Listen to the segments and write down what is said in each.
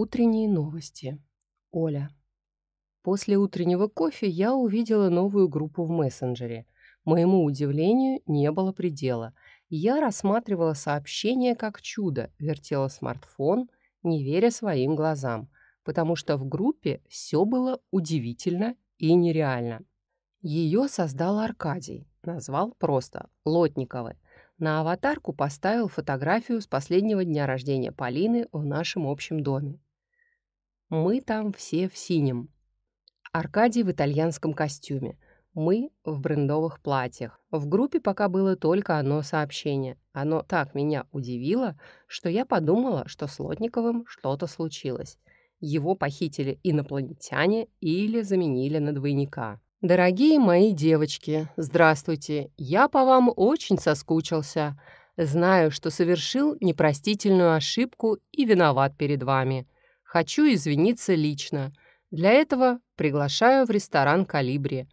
Утренние новости. Оля. После утреннего кофе я увидела новую группу в мессенджере. Моему удивлению не было предела. Я рассматривала сообщение как чудо, вертела смартфон, не веря своим глазам, потому что в группе все было удивительно и нереально. Ее создал Аркадий, назвал просто Лотниковы. На аватарку поставил фотографию с последнего дня рождения Полины в нашем общем доме. Мы там все в синем. Аркадий в итальянском костюме. Мы в брендовых платьях. В группе пока было только одно сообщение. Оно так меня удивило, что я подумала, что с Лотниковым что-то случилось. Его похитили инопланетяне или заменили на двойника. «Дорогие мои девочки, здравствуйте. Я по вам очень соскучился. Знаю, что совершил непростительную ошибку и виноват перед вами. Хочу извиниться лично. Для этого приглашаю в ресторан «Калибри».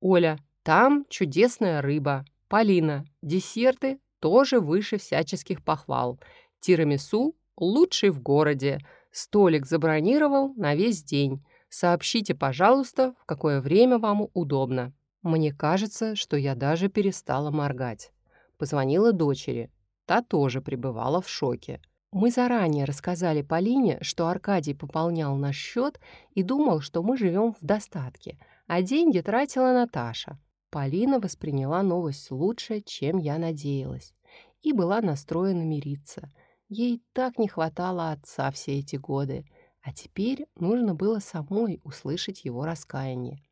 Оля, там чудесная рыба. Полина, десерты тоже выше всяческих похвал. Тирамису лучший в городе. Столик забронировал на весь день. Сообщите, пожалуйста, в какое время вам удобно. Мне кажется, что я даже перестала моргать. Позвонила дочери. Та тоже пребывала в шоке. Мы заранее рассказали Полине, что Аркадий пополнял наш счет и думал, что мы живем в достатке, а деньги тратила Наташа. Полина восприняла новость лучше, чем я надеялась, и была настроена мириться. Ей так не хватало отца все эти годы, а теперь нужно было самой услышать его раскаяние.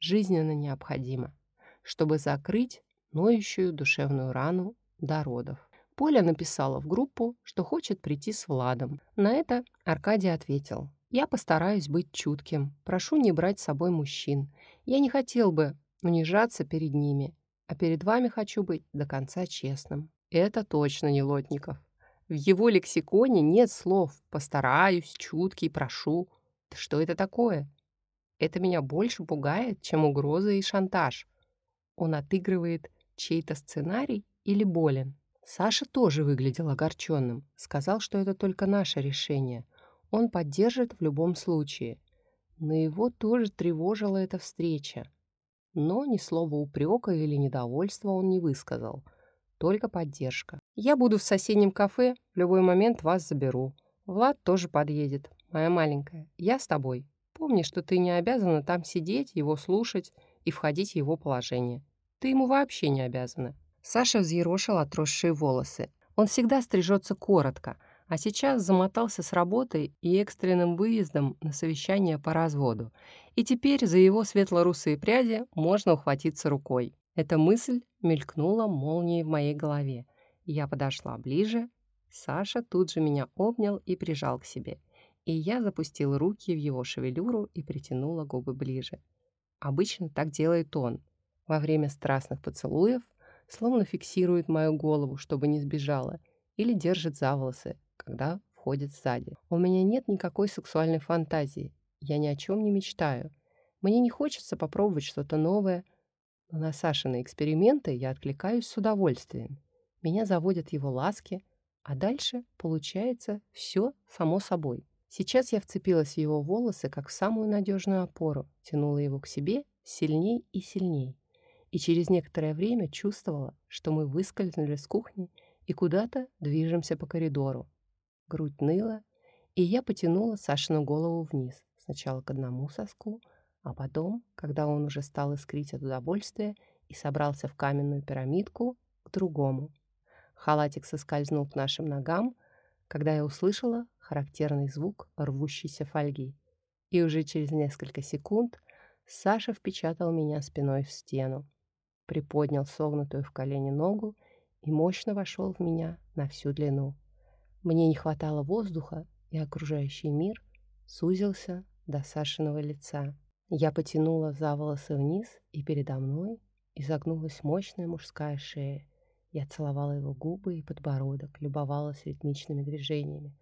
Жизненно необходимо, чтобы закрыть ноющую душевную рану до родов. Поля написала в группу, что хочет прийти с Владом. На это Аркадий ответил. «Я постараюсь быть чутким. Прошу не брать с собой мужчин. Я не хотел бы унижаться перед ними, а перед вами хочу быть до конца честным». Это точно не Лотников. В его лексиконе нет слов «постараюсь», «чуткий», «прошу». Что это такое? Это меня больше пугает, чем угроза и шантаж. Он отыгрывает чей-то сценарий или болен? Саша тоже выглядел огорченным. Сказал, что это только наше решение. Он поддержит в любом случае. Но его тоже тревожила эта встреча. Но ни слова упрека или недовольства он не высказал. Только поддержка. «Я буду в соседнем кафе, в любой момент вас заберу. Влад тоже подъедет, моя маленькая. Я с тобой. Помни, что ты не обязана там сидеть, его слушать и входить в его положение. Ты ему вообще не обязана. Саша взъерошил отросшие волосы. Он всегда стрижется коротко, а сейчас замотался с работой и экстренным выездом на совещание по разводу. И теперь за его светло-русые пряди можно ухватиться рукой. Эта мысль мелькнула молнией в моей голове. Я подошла ближе. Саша тут же меня обнял и прижал к себе. И я запустила руки в его шевелюру и притянула губы ближе. Обычно так делает он. Во время страстных поцелуев словно фиксирует мою голову, чтобы не сбежала, или держит за волосы, когда входит сзади. У меня нет никакой сексуальной фантазии, я ни о чем не мечтаю. Мне не хочется попробовать что-то новое, но на Сашины эксперименты я откликаюсь с удовольствием. Меня заводят его ласки, а дальше получается все само собой. Сейчас я вцепилась в его волосы, как в самую надежную опору, тянула его к себе сильней и сильней и через некоторое время чувствовала, что мы выскользнули с кухни и куда-то движемся по коридору. Грудь ныла, и я потянула Сашину голову вниз, сначала к одному соску, а потом, когда он уже стал искрить от удовольствия и собрался в каменную пирамидку, к другому. Халатик соскользнул к нашим ногам, когда я услышала характерный звук рвущейся фольги. И уже через несколько секунд Саша впечатал меня спиной в стену приподнял согнутую в колени ногу и мощно вошел в меня на всю длину. Мне не хватало воздуха, и окружающий мир сузился до Сашиного лица. Я потянула за волосы вниз, и передо мной изогнулась мощная мужская шея. Я целовала его губы и подбородок, любовалась ритмичными движениями,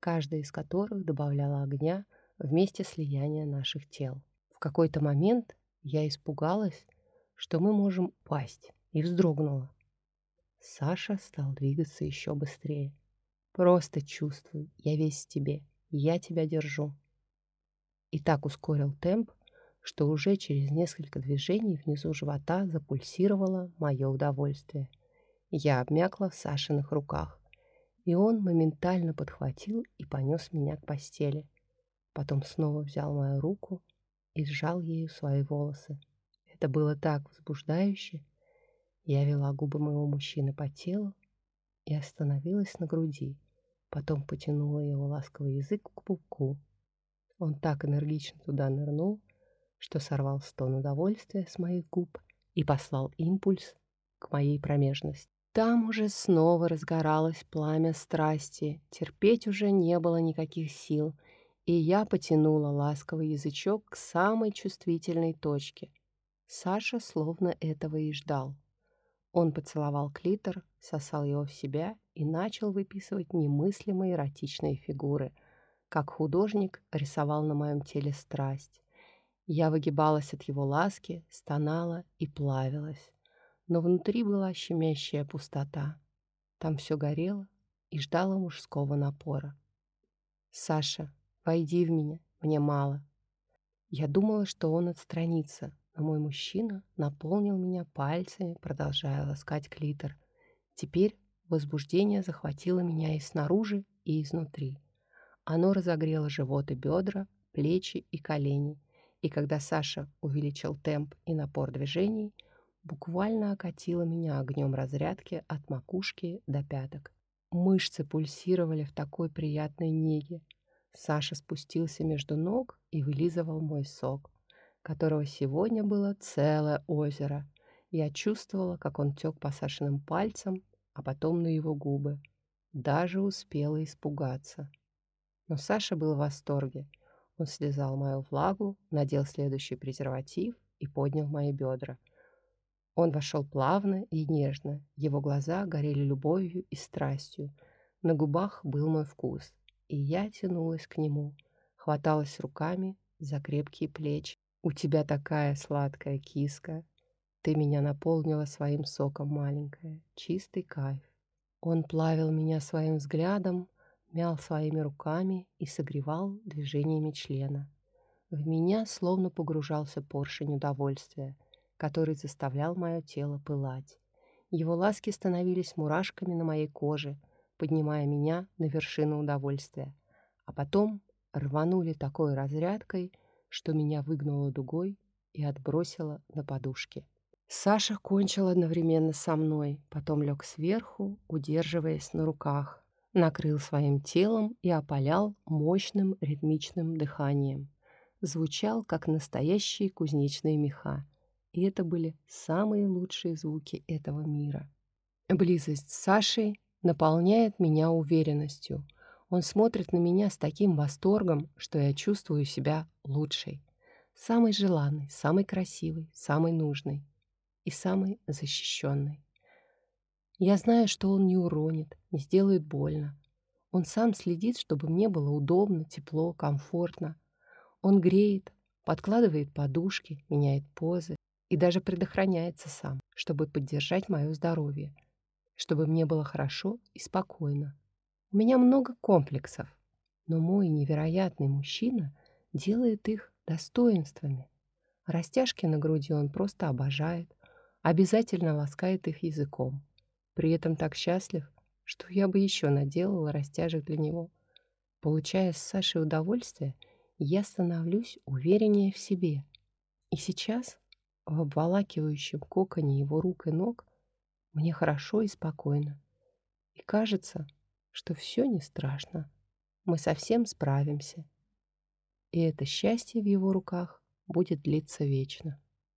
каждая из которых добавляла огня вместе слияния наших тел. В какой-то момент я испугалась, что мы можем упасть, и вздрогнула. Саша стал двигаться еще быстрее. «Просто чувствуй, я весь тебе. Я тебя держу. И так ускорил темп, что уже через несколько движений внизу живота запульсировало мое удовольствие. Я обмякла в Сашиных руках, и он моментально подхватил и понес меня к постели. Потом снова взял мою руку и сжал ею свои волосы. Это было так возбуждающе. Я вела губы моего мужчины по телу и остановилась на груди. Потом потянула его ласковый язык к пупку. Он так энергично туда нырнул, что сорвал стон удовольствия с моих губ и послал импульс к моей промежности. Там уже снова разгоралось пламя страсти, терпеть уже не было никаких сил, и я потянула ласковый язычок к самой чувствительной точке. Саша словно этого и ждал. Он поцеловал клитор, сосал его в себя и начал выписывать немыслимые эротичные фигуры, как художник рисовал на моем теле страсть. Я выгибалась от его ласки, стонала и плавилась. Но внутри была щемящая пустота. Там все горело и ждало мужского напора. «Саша, войди в меня, мне мало». Я думала, что он отстранится, но мой мужчина наполнил меня пальцами, продолжая ласкать клитор. Теперь возбуждение захватило меня и снаружи, и изнутри. Оно разогрело живот и бедра, плечи и колени — и когда Саша увеличил темп и напор движений, буквально окатило меня огнем разрядки от макушки до пяток. Мышцы пульсировали в такой приятной неге. Саша спустился между ног и вылизывал мой сок, которого сегодня было целое озеро. Я чувствовала, как он тек по Сашиным пальцам, а потом на его губы. Даже успела испугаться. Но Саша был в восторге — он слезал мою влагу, надел следующий презерватив и поднял мои бедра. Он вошел плавно и нежно, его глаза горели любовью и страстью. На губах был мой вкус, и я тянулась к нему, хваталась руками за крепкие плечи. «У тебя такая сладкая киска! Ты меня наполнила своим соком, маленькая, чистый кайф!» Он плавил меня своим взглядом, мял своими руками и согревал движениями члена. В меня словно погружался поршень удовольствия, который заставлял мое тело пылать. Его ласки становились мурашками на моей коже, поднимая меня на вершину удовольствия, а потом рванули такой разрядкой, что меня выгнуло дугой и отбросило на подушке. Саша кончил одновременно со мной, потом лег сверху, удерживаясь на руках, накрыл своим телом и опалял мощным ритмичным дыханием. Звучал, как настоящие кузнечные меха. И это были самые лучшие звуки этого мира. Близость с Сашей наполняет меня уверенностью. Он смотрит на меня с таким восторгом, что я чувствую себя лучшей. Самой желанной, самой красивой, самой нужной и самой защищенной. Я знаю, что он не уронит, не сделает больно. Он сам следит, чтобы мне было удобно, тепло, комфортно. Он греет, подкладывает подушки, меняет позы и даже предохраняется сам, чтобы поддержать мое здоровье, чтобы мне было хорошо и спокойно. У меня много комплексов, но мой невероятный мужчина делает их достоинствами. Растяжки на груди он просто обожает, обязательно ласкает их языком. При этом так счастлив, что я бы еще наделала растяжек для него. Получая с Сашей удовольствие, я становлюсь увереннее в себе. И сейчас, в обволакивающем коконе его рук и ног, мне хорошо и спокойно. И кажется, что все не страшно. Мы совсем справимся. И это счастье в его руках будет длиться вечно.